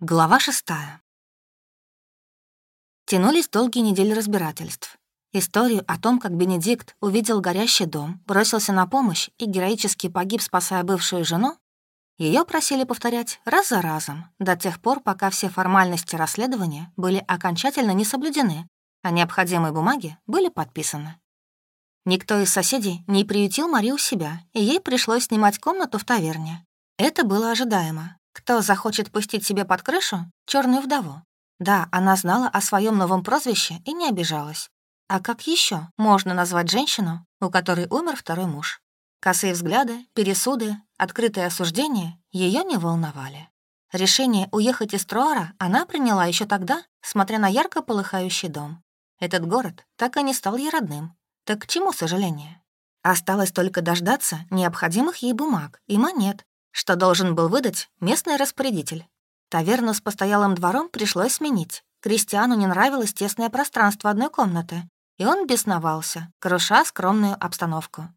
Глава шестая. Тянулись долгие недели разбирательств. Историю о том, как Бенедикт увидел горящий дом, бросился на помощь и героически погиб, спасая бывшую жену, ее просили повторять раз за разом, до тех пор, пока все формальности расследования были окончательно не соблюдены, а необходимые бумаги были подписаны. Никто из соседей не приютил Марию у себя, и ей пришлось снимать комнату в таверне. Это было ожидаемо, кто захочет пустить себе под крышу черную вдову? Да, она знала о своем новом прозвище и не обижалась. А как еще можно назвать женщину, у которой умер второй муж? Косые взгляды, пересуды, открытые осуждения ее не волновали. Решение уехать из Труара она приняла еще тогда, смотря на ярко полыхающий дом. Этот город так и не стал ей родным. Так к чему сожаление? Осталось только дождаться необходимых ей бумаг и монет, что должен был выдать местный распорядитель. Таверну с постоялым двором пришлось сменить. Кристиану не нравилось тесное пространство одной комнаты, и он бесновался, круша скромную обстановку.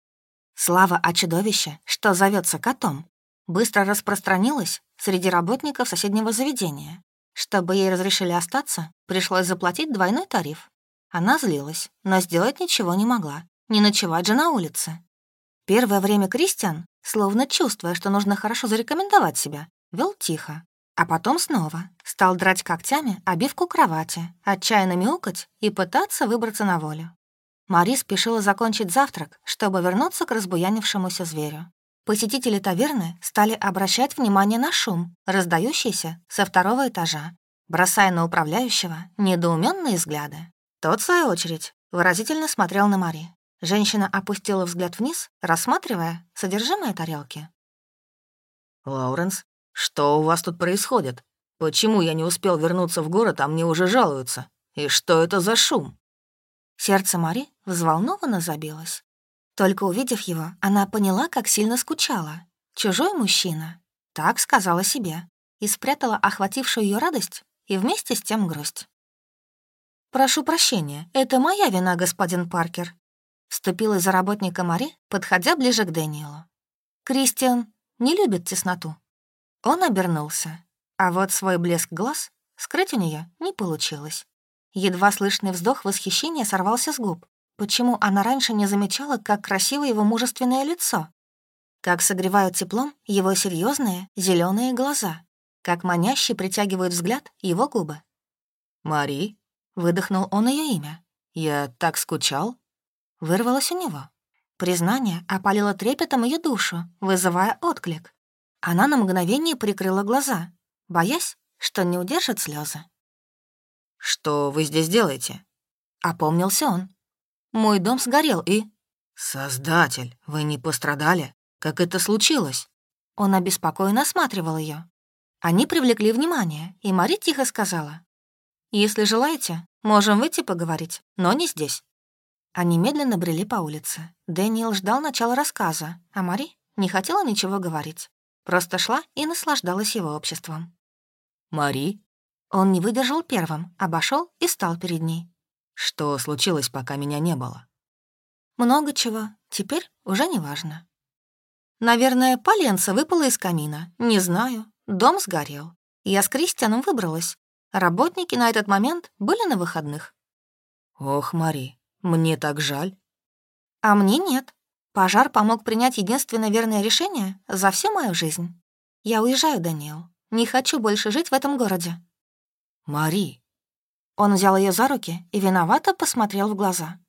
Слава о чудовище, что зовется котом, быстро распространилась среди работников соседнего заведения. Чтобы ей разрешили остаться, пришлось заплатить двойной тариф. Она злилась, но сделать ничего не могла. Не ночевать же на улице. Первое время Кристиан, словно чувствуя, что нужно хорошо зарекомендовать себя, вел тихо. А потом снова стал драть когтями обивку кровати, отчаянно мяукать и пытаться выбраться на волю. Мари спешила закончить завтрак, чтобы вернуться к разбуянившемуся зверю. Посетители таверны стали обращать внимание на шум, раздающийся со второго этажа, бросая на управляющего недоуменные взгляды. Тот, в свою очередь, выразительно смотрел на Мари. Женщина опустила взгляд вниз, рассматривая содержимое тарелки. «Лауренс, что у вас тут происходит? Почему я не успел вернуться в город, а мне уже жалуются? И что это за шум?» Сердце Мари взволнованно забилось. Только увидев его, она поняла, как сильно скучала. Чужой мужчина. Так сказала себе. И спрятала охватившую ее радость и вместе с тем грусть. «Прошу прощения, это моя вина, господин Паркер. Вступилась за работника Мари, подходя ближе к Дэниелу. «Кристиан не любит тесноту». Он обернулся, а вот свой блеск глаз скрыть у нее не получилось. Едва слышный вздох восхищения сорвался с губ. Почему она раньше не замечала, как красиво его мужественное лицо? Как согревают теплом его серьезные зеленые глаза? Как маняще притягивают взгляд его губы? «Мари?» — выдохнул он ее имя. «Я так скучал» вырвалось у него. Признание опалило трепетом ее душу, вызывая отклик. Она на мгновение прикрыла глаза, боясь, что не удержит слезы. «Что вы здесь делаете?» — опомнился он. «Мой дом сгорел и...» «Создатель, вы не пострадали? Как это случилось?» Он обеспокоенно осматривал ее. Они привлекли внимание, и Мари тихо сказала. «Если желаете, можем выйти поговорить, но не здесь». Они медленно брели по улице. Дэниел ждал начала рассказа, а Мари не хотела ничего говорить. Просто шла и наслаждалась его обществом. «Мари?» Он не выдержал первым, обошел и стал перед ней. «Что случилось, пока меня не было?» «Много чего. Теперь уже не важно». «Наверное, поленца выпало из камина. Не знаю. Дом сгорел. Я с Кристианом выбралась. Работники на этот момент были на выходных». «Ох, Мари, мне так жаль. А мне нет. Пожар помог принять единственное верное решение за всю мою жизнь. Я уезжаю, Даниэл. Не хочу больше жить в этом городе. Мари. Он взял ее за руки и виновато посмотрел в глаза.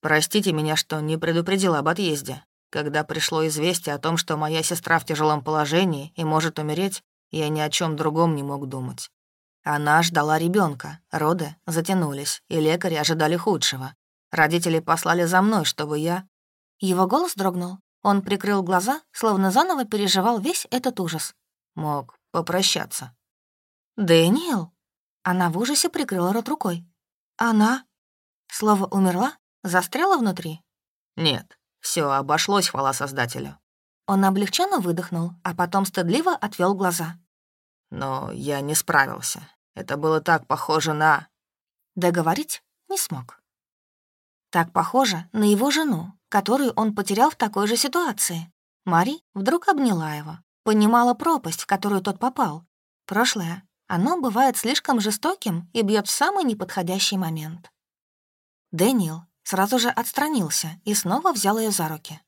Простите меня, что не предупредил об отъезде. Когда пришло известие о том, что моя сестра в тяжелом положении и может умереть, я ни о чем другом не мог думать. Она ждала ребенка, роды затянулись, и лекари ожидали худшего. Родители послали за мной, чтобы я...» Его голос дрогнул. Он прикрыл глаза, словно заново переживал весь этот ужас. Мог попрощаться. «Дэниел?» Она в ужасе прикрыла рот рукой. «Она?» Слово «умерла» застряло внутри? «Нет, все обошлось, хвала Создателю». Он облегченно выдохнул, а потом стыдливо отвел глаза. «Но я не справился. Это было так похоже на...» Договорить не смог. Так похоже на его жену, которую он потерял в такой же ситуации. Мари вдруг обняла его, понимала пропасть, в которую тот попал. Прошлое Оно бывает слишком жестоким и бьет в самый неподходящий момент. Дэниел сразу же отстранился и снова взял ее за руки.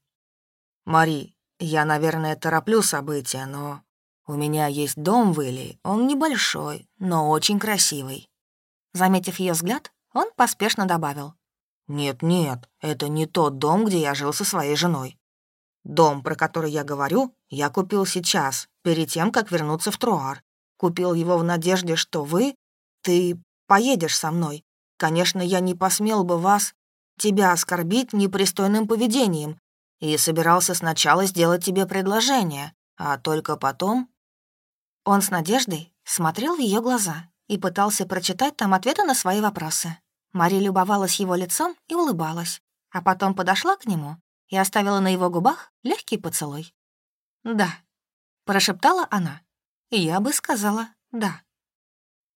«Мари, я, наверное, тороплю события, но у меня есть дом в Илии. Он небольшой, но очень красивый». Заметив ее взгляд, он поспешно добавил. «Нет-нет, это не тот дом, где я жил со своей женой. Дом, про который я говорю, я купил сейчас, перед тем, как вернуться в Труар. Купил его в надежде, что вы, ты поедешь со мной. Конечно, я не посмел бы вас, тебя оскорбить непристойным поведением, и собирался сначала сделать тебе предложение, а только потом...» Он с надеждой смотрел в ее глаза и пытался прочитать там ответы на свои вопросы. Мари любовалась его лицом и улыбалась, а потом подошла к нему и оставила на его губах легкий поцелуй. «Да», — прошептала она. «Я бы сказала «да».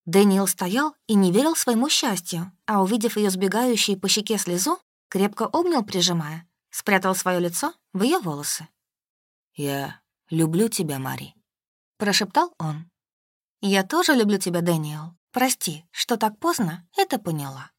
Дэниел стоял и не верил своему счастью, а, увидев ее сбегающей по щеке слезу, крепко обнял, прижимая, спрятал свое лицо в ее волосы. «Я люблю тебя, Мари», — прошептал он. «Я тоже люблю тебя, Дэниел. Прости, что так поздно это поняла».